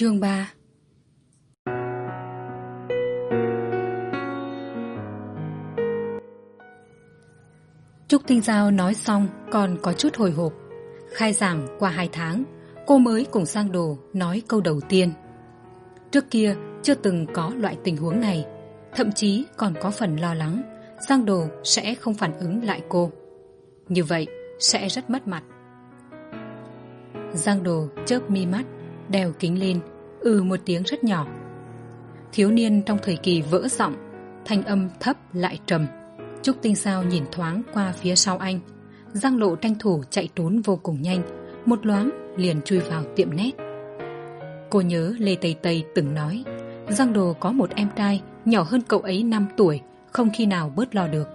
Chương ba Trúc Tinh Giao nói xong còn có chút hồi hộp. Khai giảng qua hai tháng, cô mới cùng sang đồ nói câu đầu tiên. Trước kia chưa từng có loại tình huống này, thậm chí còn có phần lo lắng Giang Đồ sẽ không phản ứng lại cô. Như vậy sẽ rất mất mặt. Giang Đồ chớp mi mắt, đeo kính lên, ừ một tiếng rất nhỏ. Thiếu niên trong thời kỳ vỡ giọng, thanh âm thấp lại trầm. Trúc Tinh Sao nhìn thoáng qua phía sau anh. Giang Lộ tranh thủ chạy trốn vô cùng nhanh, một loáng liền chui vào tiệm nét. Cô nhớ Lê Tây Tây từng nói, Giang Đồ có một em trai nhỏ hơn cậu ấy năm tuổi, không khi nào bớt lo được.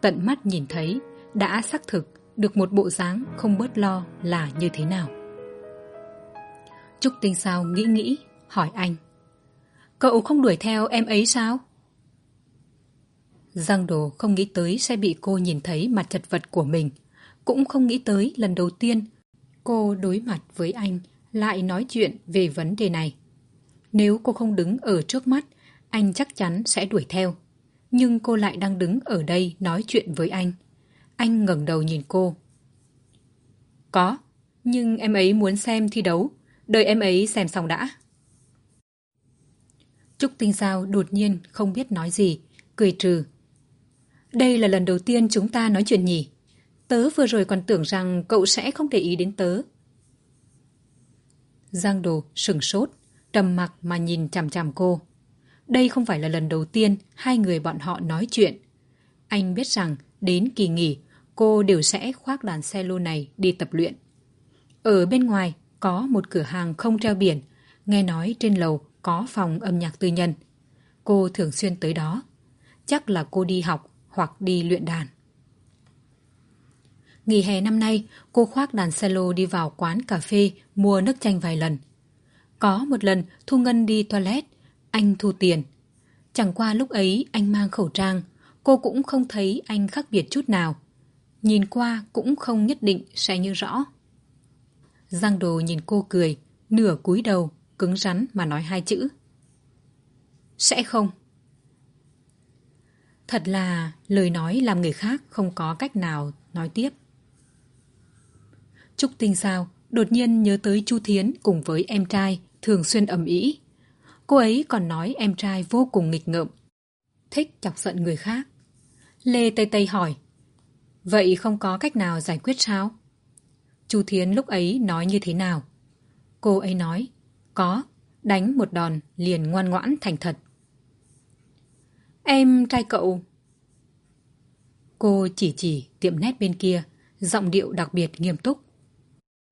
Tận mắt nhìn thấy, đã xác thực được một bộ dáng không bớt lo là như thế nào. Trúc Tinh Sao nghĩ nghĩ, hỏi anh. Cậu không đuổi theo em ấy sao? Giang Đồ không nghĩ tới sẽ bị cô nhìn thấy mặt chật vật của mình. Cũng không nghĩ tới lần đầu tiên cô đối mặt với anh lại nói chuyện về vấn đề này. Nếu cô không đứng ở trước mắt, anh chắc chắn sẽ đuổi theo. Nhưng cô lại đang đứng ở đây nói chuyện với anh. Anh ngẩng đầu nhìn cô. Có, nhưng em ấy muốn xem thi đấu. Đợi em ấy xem xong đã. Trúc Tinh Giao đột nhiên không biết nói gì, cười trừ. Đây là lần đầu tiên chúng ta nói chuyện nhỉ. Tớ vừa rồi còn tưởng rằng cậu sẽ không để ý đến tớ. Giang Đồ sừng sốt, trầm mặc mà nhìn chằm chằm cô. Đây không phải là lần đầu tiên hai người bọn họ nói chuyện. Anh biết rằng đến kỳ nghỉ, cô đều sẽ khoác đàn xe lô này đi tập luyện. Ở bên ngoài có một cửa hàng không treo biển, nghe nói trên lầu có phòng âm nhạc tư nhân. Cô thường xuyên tới đó. Chắc là cô đi học hoặc đi luyện đàn. Nghỉ hè năm nay, cô khoác đàn cello đi vào quán cà phê mua nước chanh vài lần. Có một lần Thu Ngân đi toilet, anh thu tiền. Chẳng qua lúc ấy anh mang khẩu trang, cô cũng không thấy anh khác biệt chút nào. Nhìn qua cũng không nhất định sẽ như rõ. Giang đồ nhìn cô cười, nửa cúi đầu, cứng rắn mà nói hai chữ. Sẽ không. Thật là lời nói làm người khác không có cách nào nói tiếp. Trúc Tinh sao đột nhiên nhớ tới Chu Thiến cùng với em trai thường xuyên ầm ĩ. Cô ấy còn nói em trai vô cùng nghịch ngợm, thích chọc giận người khác. Lê Tây Tây hỏi, vậy không có cách nào giải quyết sao? Chu Thiến lúc ấy nói như thế nào? Cô ấy nói, có, đánh một đòn liền ngoan ngoãn thành thật. Em trai cậu. Cô chỉ chỉ tiệm nét bên kia, giọng điệu đặc biệt nghiêm túc.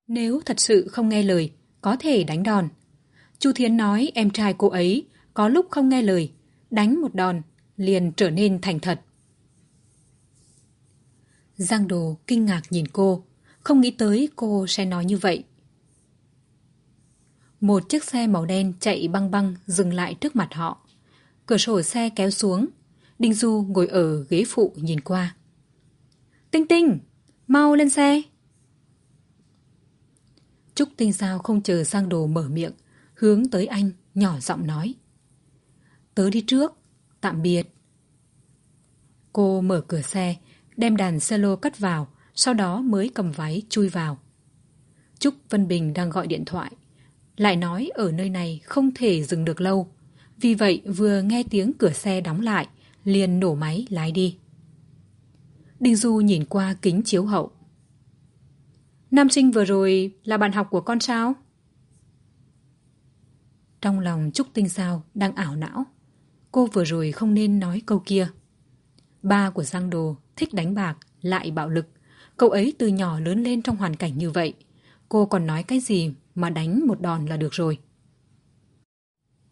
Nếu thật sự không nghe lời, có thể đánh đòn. Chu Thiến nói em trai cô ấy có lúc không nghe lời, đánh một đòn, liền trở nên thành thật. Giang Đồ kinh ngạc nhìn cô, không nghĩ tới cô sẽ nói như vậy. Một chiếc xe màu đen chạy băng băng dừng lại trước mặt họ. Cửa sổ xe kéo xuống, Đinh Du ngồi ở ghế phụ nhìn qua. Tinh Tinh, mau lên xe. Trúc Tinh Sao không chờ sang đồ mở miệng, hướng tới anh, nhỏ giọng nói. Tớ đi trước, tạm biệt. Cô mở cửa xe, đem đàn cello cắt vào, sau đó mới cầm váy chui vào. Trúc Vân Bình đang gọi điện thoại, lại nói ở nơi này không thể dừng được lâu. Vì vậy vừa nghe tiếng cửa xe đóng lại, liền nổ máy lái đi. Đinh Du nhìn qua kính chiếu hậu. Nam sinh vừa rồi là bạn học của con sao? Trong lòng Trúc Tinh Sao đang ảo não. Cô vừa rồi không nên nói câu kia. Ba của Giang Đồ thích đánh bạc, lại bạo lực. Cậu ấy từ nhỏ lớn lên trong hoàn cảnh như vậy. Cô còn nói cái gì mà đánh một đòn là được rồi.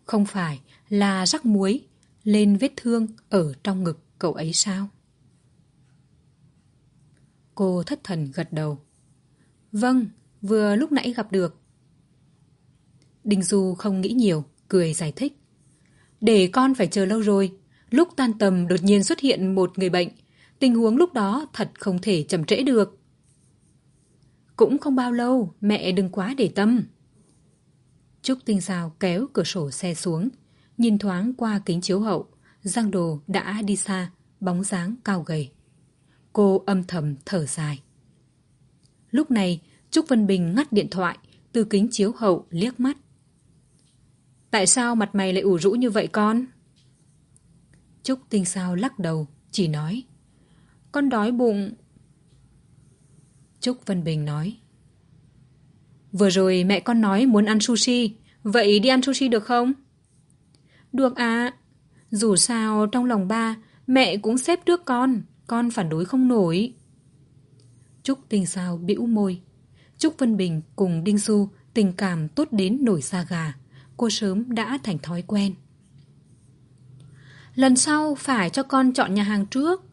Không phải là rắc muối lên vết thương ở trong ngực cậu ấy sao? Cô thất thần gật đầu. Vâng, vừa lúc nãy gặp được. Đinh Du không nghĩ nhiều, cười giải thích. Để con phải chờ lâu rồi. Lúc tan tầm đột nhiên xuất hiện một người bệnh. Tình huống lúc đó thật không thể chậm trễ được. Cũng không bao lâu, mẹ đừng quá để tâm. Trúc Tinh Giao kéo cửa sổ xe xuống, nhìn thoáng qua kính chiếu hậu, Giang Đồ đã đi xa, bóng dáng cao gầy. Cô âm thầm thở dài. Lúc này, Trúc Vân Bình ngắt điện thoại, từ kính chiếu hậu liếc mắt. Tại sao mặt mày lại ủ rũ như vậy con? Trúc Tinh Sao lắc đầu, chỉ nói. Con đói bụng. Trúc Vân Bình nói. Vừa rồi mẹ con nói muốn ăn sushi, vậy đi ăn sushi được không? Được à, dù sao trong lòng ba, mẹ cũng xếp trước con, con phản đối không nổi. Trúc Tinh Sao bĩu môi. Trúc Vân Bình cùng Đinh Du tình cảm tốt đến nổi da gà. Cô sớm đã thành thói quen. Lần sau phải cho con chọn nhà hàng trước.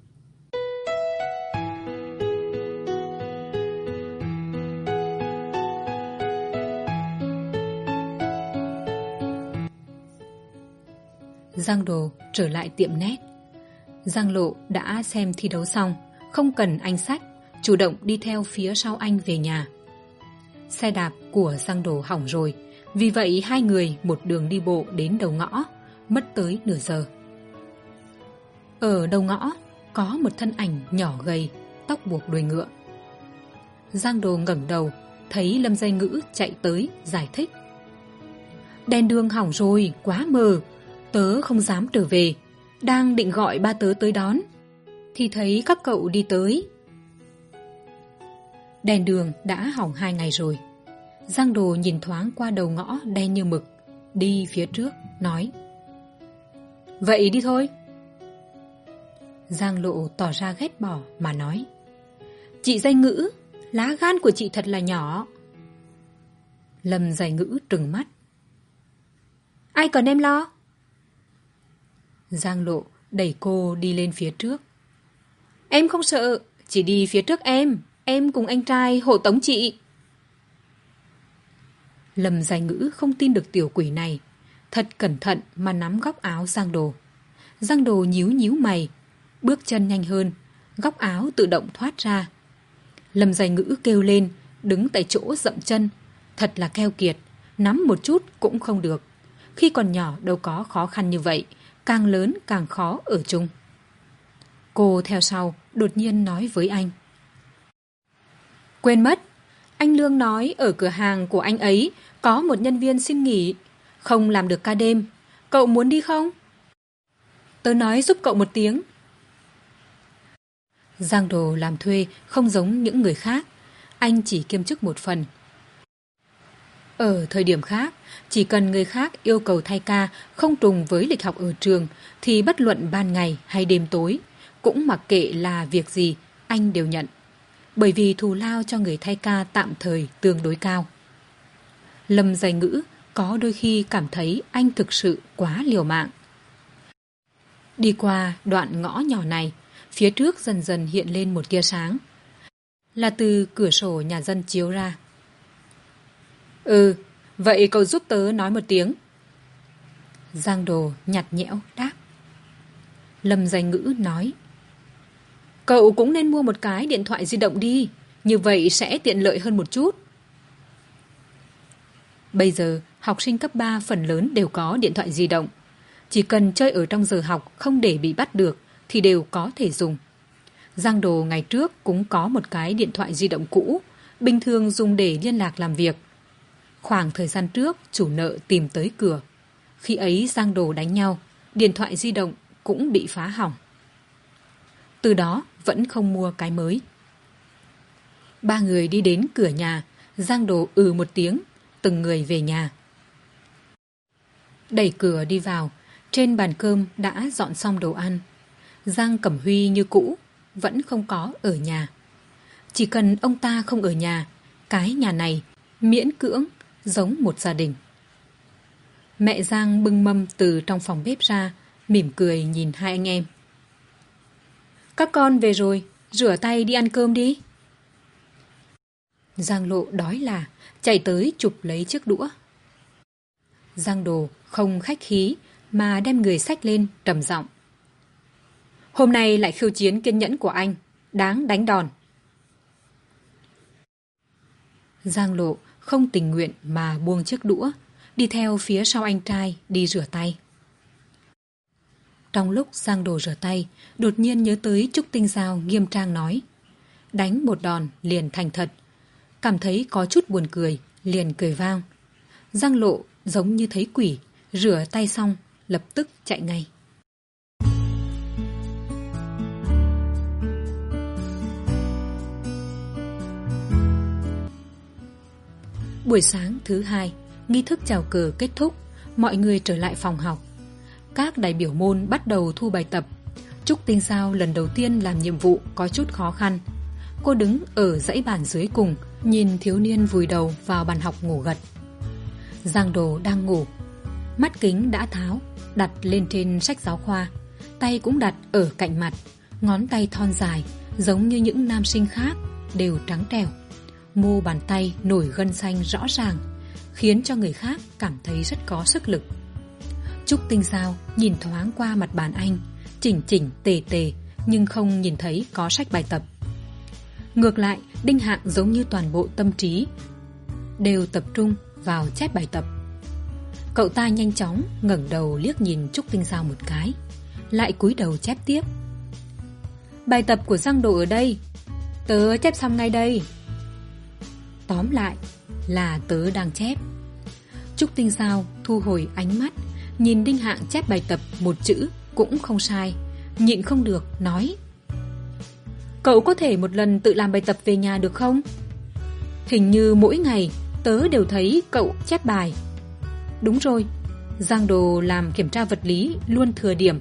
Giang Đồ trở lại tiệm nét. Giang Lộ đã xem thi đấu xong, không cần anh sách, chủ động đi theo phía sau anh về nhà. Xe đạp của Giang Đồ hỏng rồi, vì vậy hai người một đường đi bộ đến đầu ngõ, mất tới nửa giờ. Ở đầu ngõ có một thân ảnh nhỏ gầy, tóc buộc đuôi ngựa. Giang Đồ ngẩng đầu, thấy Lâm Dây Ngữ chạy tới, giải thích. Đèn đường hỏng rồi, quá mờ, tớ không dám trở về, đang định gọi ba tớ tới đón. Thì thấy các cậu đi tới. Đèn đường đã hỏng hai ngày rồi. Giang Đồ nhìn thoáng qua đầu ngõ đen như mực, đi phía trước, nói. Vậy đi thôi. Giang Lộ tỏ ra ghét bỏ mà nói. Chị danh ngữ, lá gan của chị thật là nhỏ. Lâm giải ngữ trừng mắt. Ai cần em lo? Giang Lộ đẩy cô đi lên phía trước. Em không sợ, chỉ đi phía trước em. Em cùng anh trai hộ tống chị. Lâm dài ngữ không tin được tiểu quỷ này. Thật cẩn thận mà nắm góc áo Giang Đồ. Giang Đồ nhíu nhíu mày, bước chân nhanh hơn, góc áo tự động thoát ra. Lâm dài ngữ kêu lên, đứng tại chỗ dậm chân. Thật là keo kiệt, nắm một chút cũng không được. Khi còn nhỏ đâu có khó khăn như vậy, càng lớn càng khó ở chung. Cô theo sau, đột nhiên nói với anh. Quên mất, anh Lương nói ở cửa hàng của anh ấy có một nhân viên xin nghỉ, không làm được ca đêm. Cậu muốn đi không? Tớ nói giúp cậu một tiếng. Giang Đồ làm thuê không giống những người khác. Anh chỉ kiêm chức một phần. Ở thời điểm khác, chỉ cần người khác yêu cầu thay ca không trùng với lịch học ở trường thì bất luận ban ngày hay đêm tối, cũng mặc kệ là việc gì, anh đều nhận. Bởi vì thù lao cho người thay ca tạm thời tương đối cao. Lâm dày ngữ có đôi khi cảm thấy anh thực sự quá liều mạng. Đi qua đoạn ngõ nhỏ này, phía trước dần dần hiện lên một tia sáng. Là từ cửa sổ nhà dân chiếu ra. Ừ, vậy cậu giúp tớ nói một tiếng. Giang đồ nhặt nhẽo đáp. Lâm danh ngữ nói. Cậu cũng nên mua một cái điện thoại di động đi, như vậy sẽ tiện lợi hơn một chút. Bây giờ, học sinh cấp ba phần lớn đều có điện thoại di động. Chỉ cần chơi ở trong giờ học không để bị bắt được thì đều có thể dùng. Giang Đồ ngày trước cũng có một cái điện thoại di động cũ, bình thường dùng để liên lạc làm việc. Khoảng thời gian trước, chủ nợ tìm tới cửa. Khi ấy Giang Đồ đánh nhau, điện thoại di động cũng bị phá hỏng. Từ đó vẫn không mua cái mới. Ba người đi đến cửa nhà, Giang Đồ ừ một tiếng, từng người về nhà. Đẩy cửa đi vào, trên bàn cơm đã dọn xong đồ ăn. Giang Cẩm Huy như cũ, vẫn không có ở nhà. Chỉ cần ông ta không ở nhà, cái nhà này miễn cưỡng giống một gia đình. Mẹ Giang bưng mâm từ trong phòng bếp ra, mỉm cười nhìn hai anh em. Các con về rồi, rửa tay đi ăn cơm đi. Giang lộ đói là, chạy tới chụp lấy chiếc đũa. Giang đồ không khách khí mà đem người sách lên trầm giọng. Hôm nay lại khiêu chiến kiên nhẫn của anh, đáng đánh đòn. Giang lộ không tình nguyện mà buông chiếc đũa, đi theo phía sau anh trai đi rửa tay. Trong lúc Giang Đồ rửa tay, đột nhiên nhớ tới Trúc Tinh Giao nghiêm trang nói. Đánh một đòn liền thành thật. Cảm thấy có chút buồn cười, liền cười vang. Giang Lộ giống như thấy quỷ, rửa tay xong, lập tức chạy ngay. Buổi sáng thứ hai, nghi thức chào cờ kết thúc, mọi người trở lại phòng học. Các đại biểu môn bắt đầu thu bài tập. Trúc Tinh Sao lần đầu tiên làm nhiệm vụ có chút khó khăn. Cô đứng ở dãy bàn dưới cùng, nhìn thiếu niên vùi đầu vào bàn học ngủ gật. Giang Đồ đang ngủ. Mắt kính đã tháo, đặt lên trên sách giáo khoa. Tay cũng đặt ở cạnh mặt, ngón tay thon dài, giống như những nam sinh khác, đều trắng trèo. Mô bàn tay nổi gân xanh rõ ràng, khiến cho người khác cảm thấy rất có sức lực. Trúc Tinh Giao nhìn thoáng qua mặt bàn anh, chỉnh chỉnh tề tề, nhưng không nhìn thấy có sách bài tập. Ngược lại, Đinh Hạng giống như toàn bộ tâm trí, đều tập trung vào chép bài tập. Cậu ta nhanh chóng ngẩng đầu liếc nhìn Trúc Tinh Giao một cái, lại cúi đầu chép tiếp. Bài tập của Giang Độ ở đây, tớ chép xong ngay đây. Tóm lại là tớ đang chép. Trúc Tinh Giao thu hồi ánh mắt, nhìn Đinh Hạng chép bài tập một chữ cũng không sai, nhịn không được, nói. Cậu có thể một lần tự làm bài tập về nhà được không? Hình như mỗi ngày tớ đều thấy cậu chép bài. Đúng rồi, Giang Đồ làm kiểm tra vật lý luôn thừa điểm,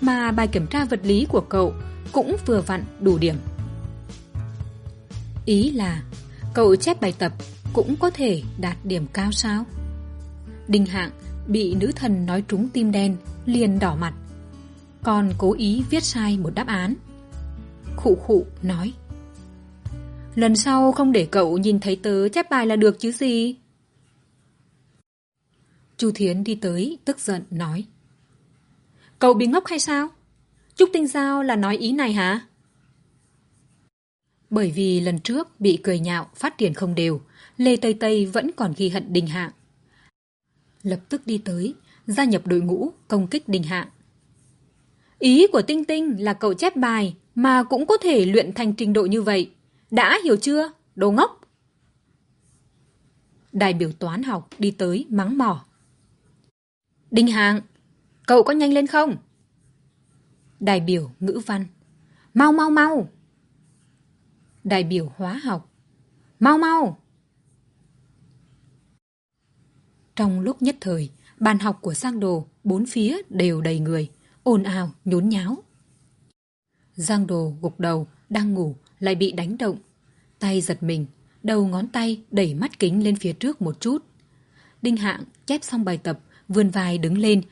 mà bài kiểm tra vật lý của cậu cũng vừa vặn đủ điểm. Ý là cậu chép bài tập cũng có thể đạt điểm cao sao? Đinh Hạng bị nữ thần nói trúng tim đen, liền đỏ mặt. Còn cố ý viết sai một đáp án. Khụ khụ nói. Lần sau không để cậu nhìn thấy tớ chép bài là được chứ gì? Chu Thiến đi tới, tức giận, nói. Cậu bị ngốc hay sao? Trúc Tinh Giao là nói ý này hả? Bởi vì lần trước bị cười nhạo phát triển không đều, Lê Tây Tây vẫn còn ghi hận Đình Hạng. Lập tức đi tới, gia nhập đội ngũ công kích Đình Hạng. Ý của Tinh Tinh là cậu chép bài mà cũng có thể luyện thành trình độ như vậy. Đã hiểu chưa? Đồ ngốc! Đại biểu toán học đi tới mắng mỏ. Đinh Hạng, cậu có nhanh lên không? Đại biểu ngữ văn. Mau mau mau! Đại biểu hóa học. Mau mau! Trong lúc nhất thời, bàn học của Giang Đồ bốn phía đều đầy người, ồn ào, nhốn nháo. Giang Đồ gục đầu, đang ngủ, lại bị đánh động. Tay giật mình, đầu ngón tay đẩy mắt kính lên phía trước một chút. Đinh Hạng chép xong bài tập, vươn vai đứng lên,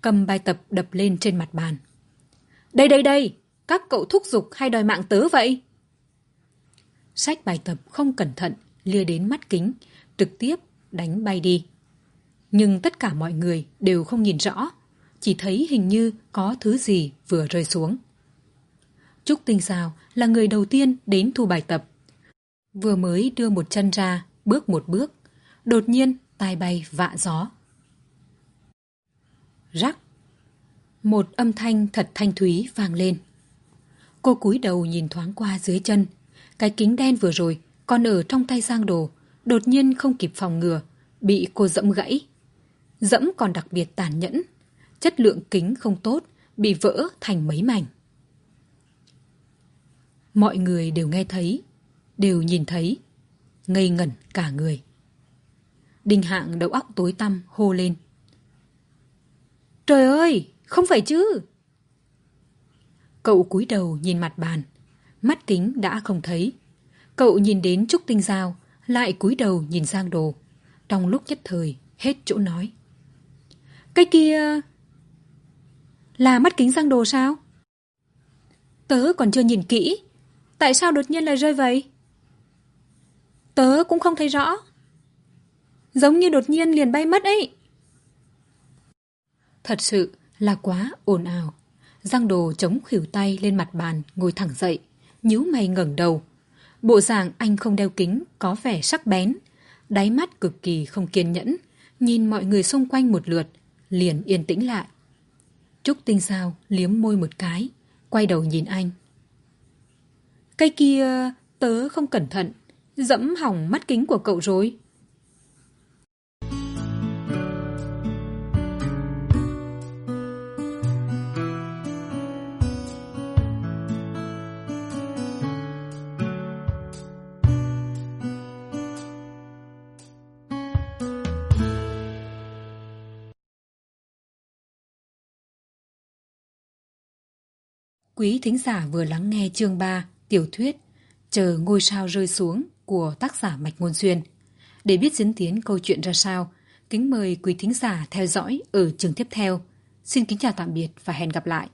cầm bài tập đập lên trên mặt bàn. Đây đây đây, các cậu thúc giục hay đòi mạng tớ vậy? Sách bài tập không cẩn thận, lia đến mắt kính, trực tiếp đánh bay đi. Nhưng tất cả mọi người đều không nhìn rõ, chỉ thấy hình như có thứ gì vừa rơi xuống. Trúc Tinh Giao là người đầu tiên đến thu bài tập. Vừa mới đưa một chân ra, bước một bước, đột nhiên tai bay vạ gió. Rắc. Một âm thanh thật thanh thúy vang lên. Cô cúi đầu nhìn thoáng qua dưới chân. Cái kính đen vừa rồi còn ở trong tay Giang Đồ, đột nhiên không kịp phòng ngừa, bị cô dẫm gãy. Dẫm còn đặc biệt tàn nhẫn. Chất lượng kính không tốt, bị vỡ thành mấy mảnh. Mọi người đều nghe thấy, đều nhìn thấy, ngây ngẩn cả người. Đinh hạng đầu óc tối tăm hô lên. Trời ơi, không phải chứ. Cậu cúi đầu nhìn mặt bàn, mắt kính đã không thấy. Cậu nhìn đến Trúc Tinh Giao, lại cúi đầu nhìn sang đồ. Trong lúc nhất thời, hết chỗ nói. Cái kia... Là mắt kính sang đồ sao? Tớ còn chưa nhìn kỹ. Tại sao đột nhiên lại rơi vậy? Tớ cũng không thấy rõ. Giống như đột nhiên liền bay mất ấy. Thật sự là quá ồn ào. Giang đồ chống khỉu tay lên mặt bàn, ngồi thẳng dậy, nhíu mày ngẩng đầu. Bộ dạng anh không đeo kính, có vẻ sắc bén, đáy mắt cực kỳ không kiên nhẫn, nhìn mọi người xung quanh một lượt, liền yên tĩnh lại. Trúc Tinh Sao liếm môi một cái, quay đầu nhìn anh. Cây kia tớ không cẩn thận, dẫm hỏng mắt kính của cậu rồi. Quý thính giả vừa lắng nghe chương 3, tiểu thuyết Chờ ngôi sao rơi xuống của tác giả Mạch Ngôn Xuyên. Để biết diễn tiến câu chuyện ra sao, kính mời quý thính giả theo dõi ở chương tiếp theo. Xin kính chào tạm biệt và hẹn gặp lại.